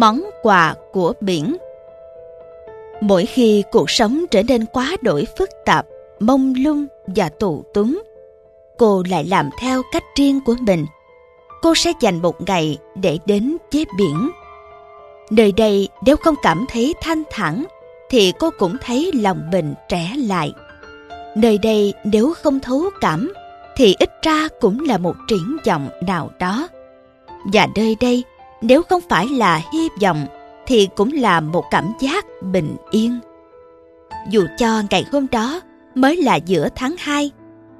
món quà của biển. Mỗi khi cuộc sống trở nên quá đổi phức tạp, mông lung và tù túng, cô lại làm theo cách riêng của mình. Cô sẽ dành một ngày để đến với biển. Nơi đây nếu không cảm thấy thanh thản, thì cô cũng thấy lòng mình trẻ lại. Nơi đây nếu không thấu cảm, thì ít ra cũng là một triển vọng nào đó. Và nơi đây nếu không phải là hy vọng, thì cũng là một cảm giác bình yên dù cho ngày hôm đó mới là giữa tháng 2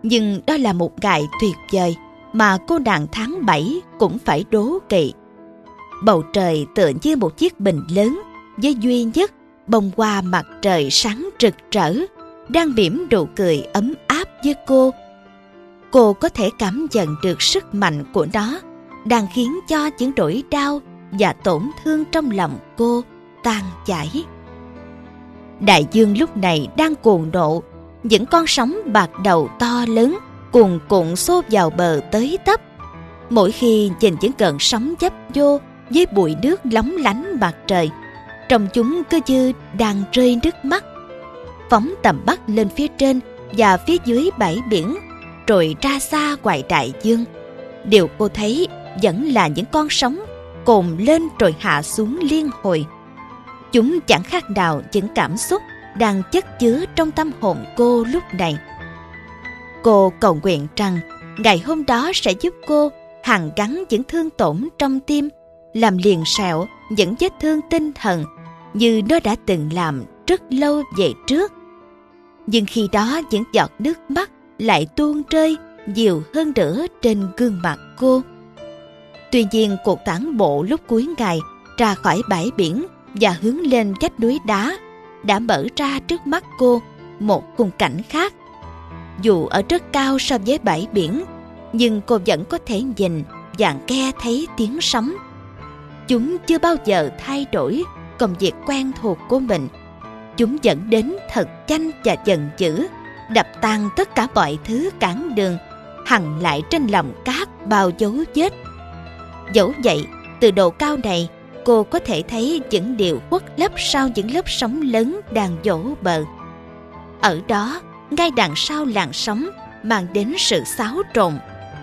nhưng đó là một ngày tuyệt vời mà cô nàng tháng 7 cũng phải đố kỵ. Bầu trời tựa như một chiếc bình lớn với duy nhất bông hoa mặt trời sáng rực rỡ, đang mỉm nụ cười ấm áp với cô. Cô có thể cảm nhận được sức mạnh của nó đang khiến cho những nỗi đau và tổn thương trong lòng cô tan chảy. Đại dương lúc này đang cuồn nộ, những con sóng bạc đầu to lớn cuồn cuộn xô vào bờ tới tấp. Mỗi khi nhìn những cơn sóng dấp vô với bụi nước lóng lánh mặt trời, trong chúng cứ như đang rơi nước mắt. Phóng tầm bắt lên phía trên và phía dưới bãi biển, rồi ra xa ngoài đại dương. Điều cô thấy vẫn là những con sóng cồn lên rồi hạ xuống liên hồi. Chúng chẳng khác nào những cảm xúc đang chất chứa trong tâm hồn cô lúc này. Cô cầu nguyện rằng ngày hôm đó sẽ giúp cô hàn gắn những thương tổn trong tim, làm liền sẹo những vết thương tinh thần như nó đã từng làm rất lâu về trước. Nhưng khi đó những giọt nước mắt lại tuôn rơi nhiều hơn nữa trên gương mặt cô. Tuy nhiên cuộc tản bộ lúc cuối ngày ra khỏi bãi biển và hướng lên vách núi đá đã mở ra trước mắt cô một khung cảnh khác. Dù ở rất cao so với bãi biển, nhưng cô vẫn có thể nhìn và nghe thấy tiếng sóng. Chúng chưa bao giờ thay đổi công việc quen thuộc của mình. Chúng dẫn đến thật chanh và giận dữ, đập tan tất cả mọi thứ cản đường, hằn lại trên lòng cát bao dấu vết. Dẫu vậy, từ độ cao này, cô có thể thấy những điều khuất lấp sau những lớp sóng lớn đang dỗ bờ. Ở đó, ngay đằng sau làn sóng mang đến sự xáo trộn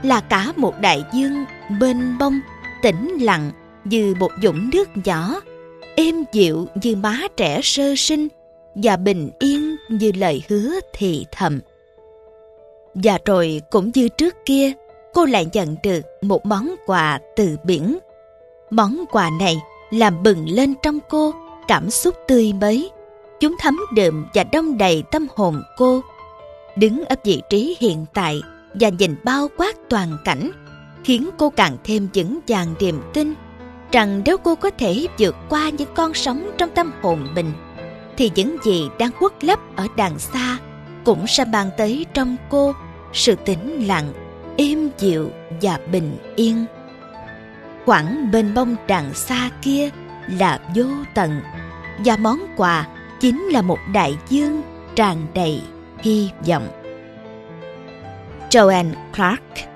là cả một đại dương mênh mông, tĩnh lặng như một dũng nước nhỏ, êm dịu như má trẻ sơ sinh và bình yên như lời hứa thì thầm. Và rồi cũng như trước kia, cô lại nhận được một món quà từ biển. Món quà này làm bừng lên trong cô cảm xúc tươi mới. Chúng thấm đượm và đông đầy tâm hồn cô. Đứng ở vị trí hiện tại và nhìn bao quát toàn cảnh, khiến cô càng thêm vững vàng niềm tin rằng nếu cô có thể vượt qua những con sóng trong tâm hồn mình, thì những gì đang khuất lấp ở đằng xa cũng sẽ mang tới trong cô sự tĩnh lặng êm dịu và bình yên. Khoảng bên bông đằng xa kia là vô tận, và món quà chính là một đại dương tràn đầy hy vọng. Joanne Clark